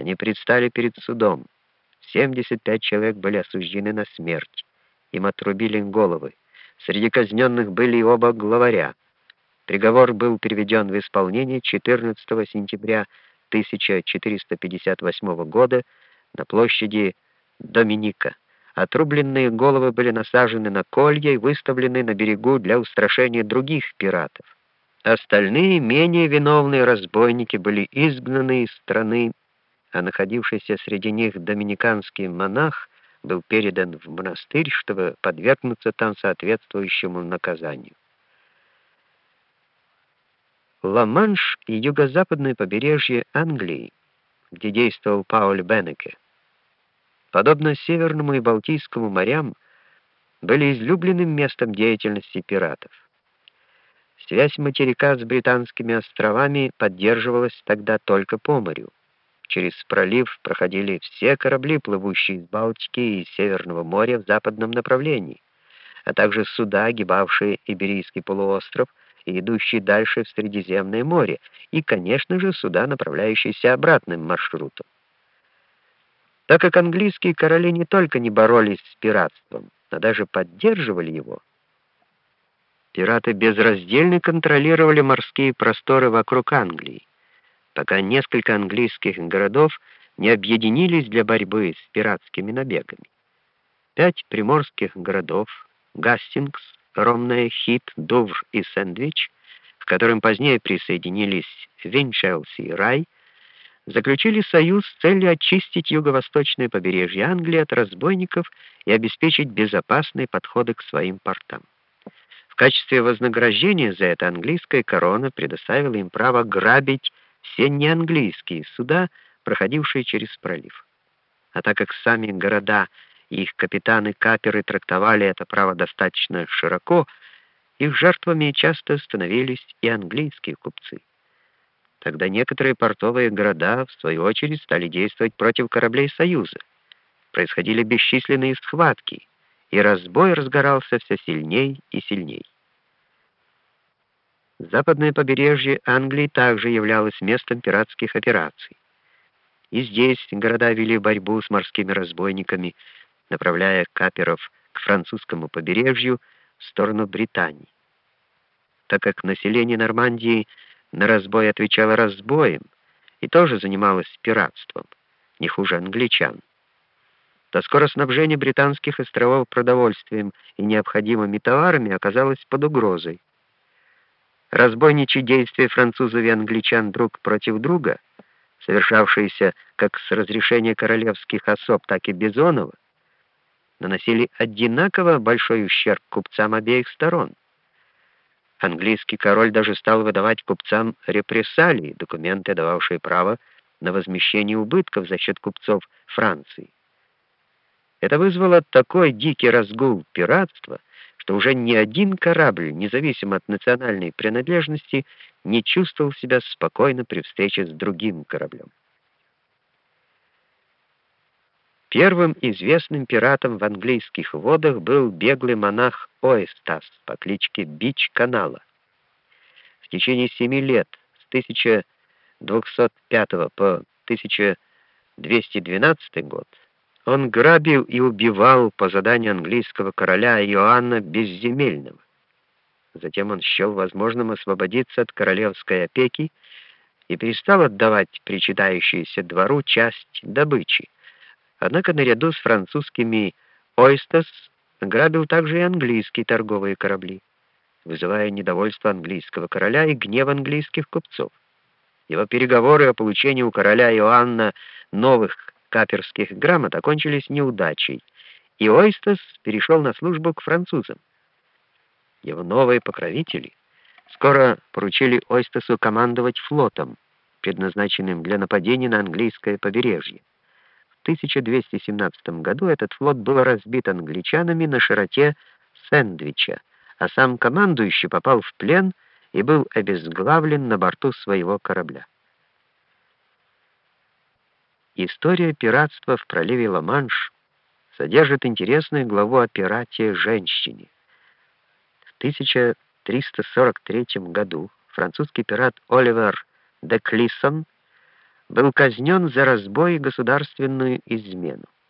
Они предстали перед судом. 75 человек были осуждены на смерть. Им отрубили головы. Среди казненных были и оба главаря. Приговор был переведен в исполнение 14 сентября 1458 года на площади Доминика. Отрубленные головы были насажены на колья и выставлены на берегу для устрашения других пиратов. Остальные, менее виновные разбойники были изгнаны из страны, а находившийся среди них доминиканский монах был передан в монастырь, чтобы подвергнуться там соответствующему наказанию. Ла-Манш и юго-западное побережье Англии, где действовал Пауль Беннеке, подобно Северному и Балтийскому морям, были излюбленным местом деятельности пиратов. Связь материка с британскими островами поддерживалась тогда только по морю. Через пролив проходили все корабли, плывущие из Балтики и Северного моря в западном направлении, а также суда, огибавшие Иберийский полуостров и идущие дальше в Средиземное море, и, конечно же, суда, направляющиеся обратным маршрутом. Так как английские короли не только не боролись с пиратством, но даже поддерживали его, пираты безраздельно контролировали морские просторы вокруг Англии пока несколько английских городов не объединились для борьбы с пиратскими набегами. Пять приморских городов — Гастингс, Ромная, Хит, Дувр и Сэндвич, к которым позднее присоединились Винчелси и Рай, заключили союз с целью очистить юго-восточное побережье Англии от разбойников и обеспечить безопасные подходы к своим портам. В качестве вознаграждения за это английская корона предоставила им право грабить все неанглийские суда, проходившие через пролив. А так как сами города и их капитаны-каперы трактовали это право достаточно широко, их жертвами часто становились и английские купцы. Тогда некоторые портовые города, в свою очередь, стали действовать против кораблей Союза. Происходили бесчисленные схватки, и разбой разгорался все сильней и сильней. Западное побережье Англии также являлось местом пиратских операций. И здесь города вели борьбу с морскими разбойниками, направляя каперов к французскому побережью в сторону Британии. Так как население Нормандии на разбой отвечало разбоем и тоже занималось пиратством, не хуже англичан, то скоро снабжение британских островов продовольствием и необходимыми товарами оказалось под угрозой. Разбойничьи действия французов и англичан друг против друга, совершавшиеся как с разрешения королевских особ, так и Бизонова, наносили одинаково большой ущерб купцам обеих сторон. Английский король даже стал выдавать купцам репрессалии, документы, дававшие право на возмещение убытков за счет купцов Франции. Это вызвало такой дикий разгул пиратства, что уже ни один корабль, независимо от национальной принадлежности, не чувствовал себя спокойно при встрече с другим кораблем. Первым известным пиратом в английских водах был беглый монах Оэстас по кличке Бич Канала. В течение семи лет, с 1205 по 1212 год, он грабил и убивал по заданию английского короля Иоанна Безземельного. Затем он счел возможным освободиться от королевской опеки и перестал отдавать причитающуюся двору часть добычи. Однако наряду с французскими «Ойстас» грабил также и английские торговые корабли, вызывая недовольство английского короля и гнев английских купцов. Его переговоры о получении у короля Иоанна новых каперских грамот окончились неудачей, и Ойстас перешел на службу к французам. Его новые покровители скоро поручили Ойстасу командовать флотом, предназначенным для нападения на английское побережье. В 1217 году этот флот был разбит англичанами на широте Сэндвича, а сам командующий попал в плен и был обезглавлен на борту своего корабля. История пиратства в проливе Ла-Манш содержит интересную главу о пирате-женщине. В 1343 году французский пират Оливер де Клиссон был казнен за разбой и государственную измену.